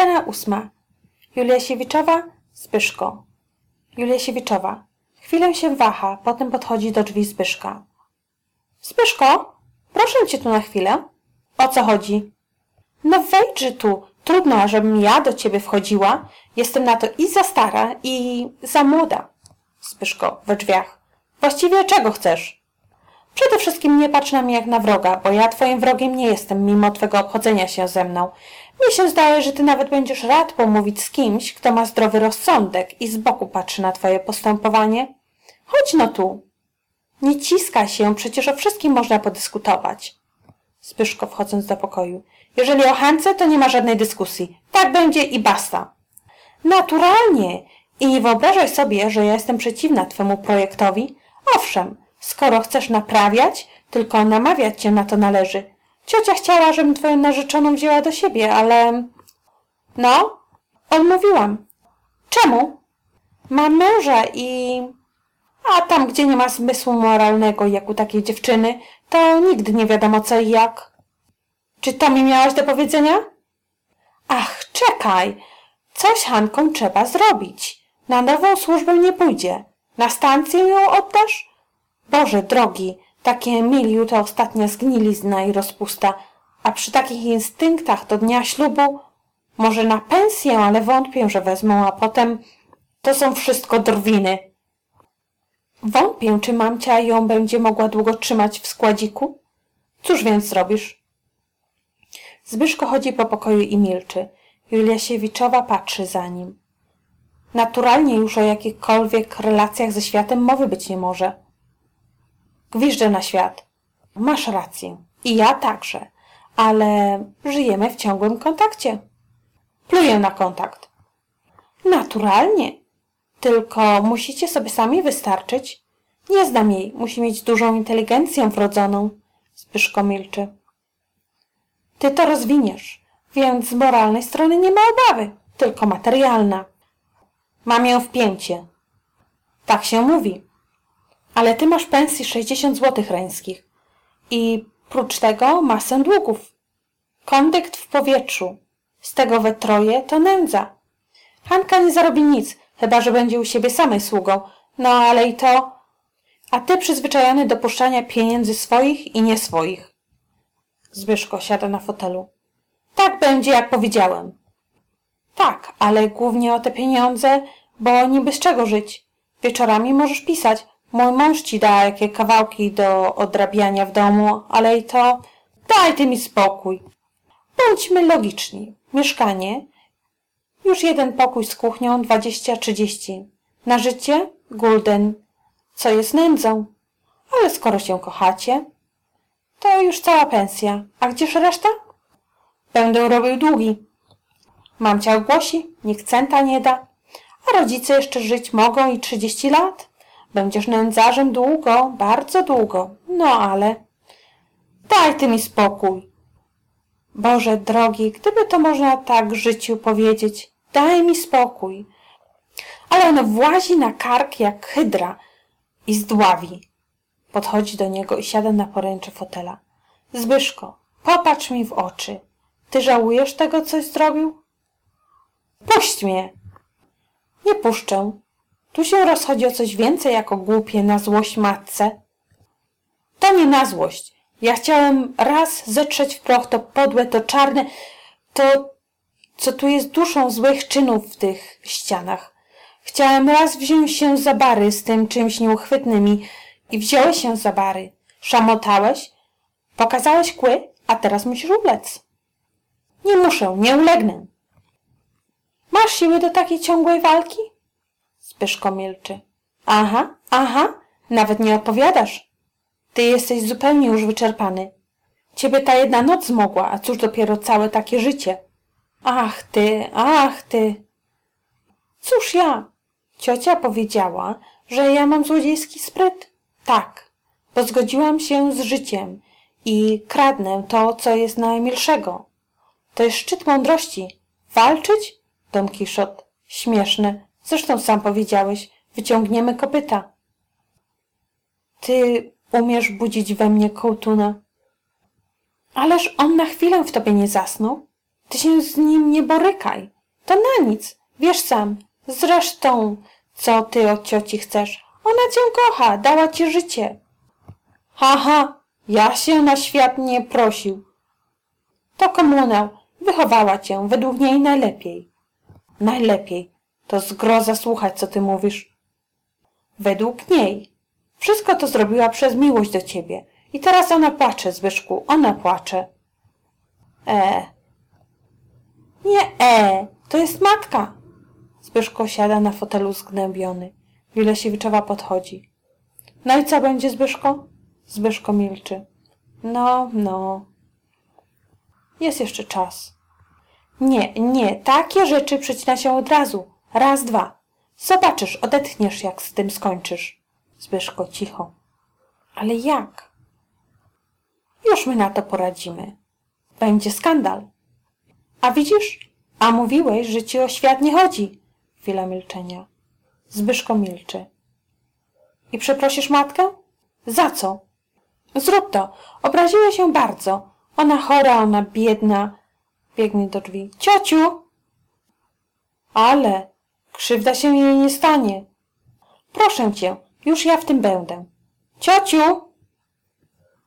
Scena ósma. Julia Siewiczowa, Zbyszko. Julia Siewiczowa. Chwilę się waha, potem podchodzi do drzwi Zbyszka. Zbyszko, proszę cię tu na chwilę. O co chodzi? No wejdźże tu. Trudno, żebym ja do ciebie wchodziła. Jestem na to i za stara, i za młoda. Zbyszko we drzwiach. Właściwie czego chcesz? Przede wszystkim nie patrz na mnie jak na wroga, bo ja twoim wrogiem nie jestem, mimo twego obchodzenia się ze mną. Mi się zdaje, że ty nawet będziesz rad pomówić z kimś, kto ma zdrowy rozsądek i z boku patrzy na twoje postępowanie. Chodź no tu. Nie ciska się, przecież o wszystkim można podyskutować. Zbyszko wchodząc do pokoju. Jeżeli o Hance, to nie ma żadnej dyskusji. Tak będzie i basta. Naturalnie. I nie wyobrażaj sobie, że ja jestem przeciwna twemu projektowi. Owszem, skoro chcesz naprawiać, tylko namawiać cię na to należy. Ciocia chciała, żebym twoją narzeczoną wzięła do siebie, ale... No, odmówiłam. Czemu? Mam męża i... A tam, gdzie nie ma zmysłu moralnego, jak u takiej dziewczyny, to nigdy nie wiadomo co i jak. Czy to mi miałaś do powiedzenia? Ach, czekaj. Coś Hanką trzeba zrobić. Na nową służbę nie pójdzie. Na stację ją oddasz? Boże drogi, takie miliu to ostatnia zgnilizna i rozpusta, a przy takich instynktach do dnia ślubu może na pensję, ale wątpię, że wezmą, a potem to są wszystko drwiny. Wątpię, czy mamcia ją będzie mogła długo trzymać w składziku. Cóż więc zrobisz? Zbyszko chodzi po pokoju i milczy. Julia Siewiczowa patrzy za nim. Naturalnie już o jakichkolwiek relacjach ze światem mowy być nie może. Gwiżdżę na świat. Masz rację. I ja także. Ale żyjemy w ciągłym kontakcie. Pluję na kontakt. Naturalnie. Tylko musicie sobie sami wystarczyć. Nie znam jej. Musi mieć dużą inteligencję wrodzoną. Zbyszko milczy. Ty to rozwiniesz, więc z moralnej strony nie ma obawy, tylko materialna. Mam ją w pięcie. Tak się mówi. Ale ty masz pensji 60 złotych reńskich. I prócz tego masę długów. Kondykt w powietrzu. Z tego we troje to nędza. Hanka nie zarobi nic, chyba że będzie u siebie samej sługą. No ale i to... A ty przyzwyczajony do puszczania pieniędzy swoich i nie swoich. Zbyszko siada na fotelu. Tak będzie, jak powiedziałem. Tak, ale głównie o te pieniądze, bo niby z czego żyć. Wieczorami możesz pisać. Mój mąż ci da jakie kawałki do odrabiania w domu, ale i to... Daj ty mi spokój. Bądźmy logiczni. Mieszkanie. Już jeden pokój z kuchnią, dwadzieścia, trzydzieści. Na życie? Gulden. Co jest nędzą? Ale skoro się kochacie, to już cała pensja. A gdzież reszta? Będę robił długi. Mamcia ogłosi, nikt centa nie da. A rodzice jeszcze żyć mogą i trzydzieści lat. Będziesz nędzarzem długo, bardzo długo. No ale... Daj ty mi spokój. Boże drogi, gdyby to można tak życiu powiedzieć. Daj mi spokój. Ale ono włazi na kark jak hydra i zdławi. Podchodzi do niego i siada na poręczy fotela. Zbyszko, popatrz mi w oczy. Ty żałujesz tego, coś zrobił? Puść mnie! Nie puszczę. Tu się rozchodzi o coś więcej jako głupie na złość matce. To nie na złość. Ja chciałem raz zetrzeć w proch to podłe, to czarne, to, co tu jest duszą złych czynów w tych ścianach. Chciałem raz wziąć się za bary z tym czymś nieuchwytnym i, i wziąłeś się za bary. Szamotałeś, pokazałeś kły, a teraz musisz ulec. Nie muszę, nie ulegnę. Masz siły do takiej ciągłej walki? Zbyszko milczy. Aha, aha, nawet nie odpowiadasz. Ty jesteś zupełnie już wyczerpany. Ciebie ta jedna noc zmogła, a cóż dopiero całe takie życie. Ach ty, ach ty. Cóż ja? Ciocia powiedziała, że ja mam złodziejski spryt. Tak, bo zgodziłam się z życiem i kradnę to, co jest najmilszego. To jest szczyt mądrości. Walczyć? Don Kiszot. Śmieszne. Zresztą sam powiedziałeś. Wyciągniemy kopyta. Ty umiesz budzić we mnie kołtuna. Ależ on na chwilę w tobie nie zasnął. Ty się z nim nie borykaj. To na nic. Wiesz sam. Zresztą, co ty od cioci chcesz? Ona cię kocha, dała ci życie. Haha, ja się na świat nie prosił. To komunał. Wychowała cię, według niej najlepiej. Najlepiej. To zgroza słuchać, co ty mówisz. Według niej. Wszystko to zrobiła przez miłość do ciebie. I teraz ona płacze, Zbyszku, ona płacze. E. Nie e, to jest matka. Zbyszko siada na fotelu zgnębiony. Wilesiewiczowa podchodzi. No i co będzie, Zbyszko? Zbyszko milczy. No, no. Jest jeszcze czas. Nie, nie, takie rzeczy przecina się od razu. Raz, dwa. Zobaczysz, odetchniesz, jak z tym skończysz. Zbyszko cicho. Ale jak? Już my na to poradzimy. Będzie skandal. A widzisz? A mówiłeś, że ci o świat nie chodzi. Chwila milczenia. Zbyszko milczy. I przeprosisz matkę? Za co? Zrób to. Obraziła się bardzo. Ona chora, ona biedna. Biegnie do drzwi. Ciociu! Ale krzywda się jej nie stanie. Proszę cię, już ja w tym będę. Ciociu!